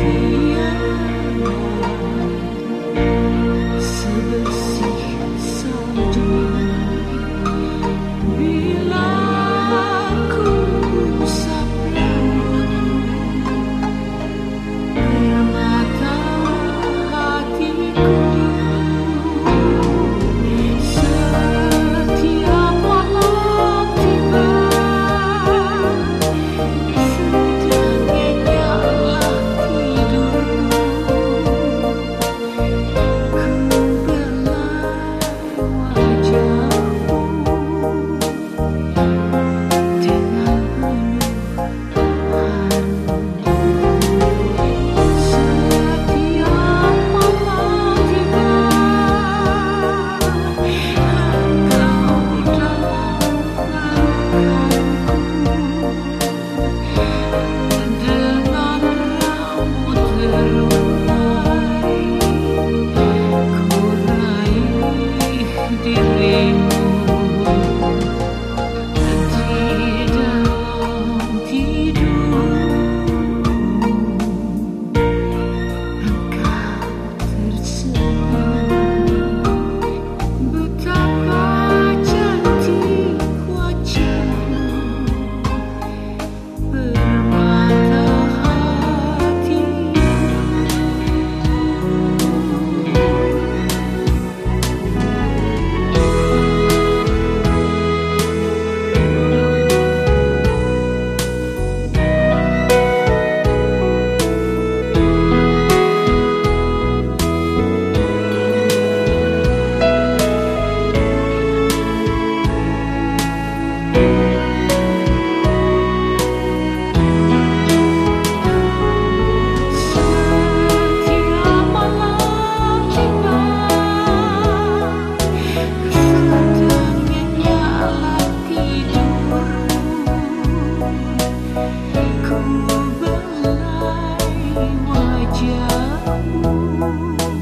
You.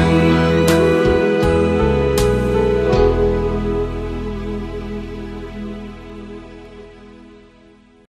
soon.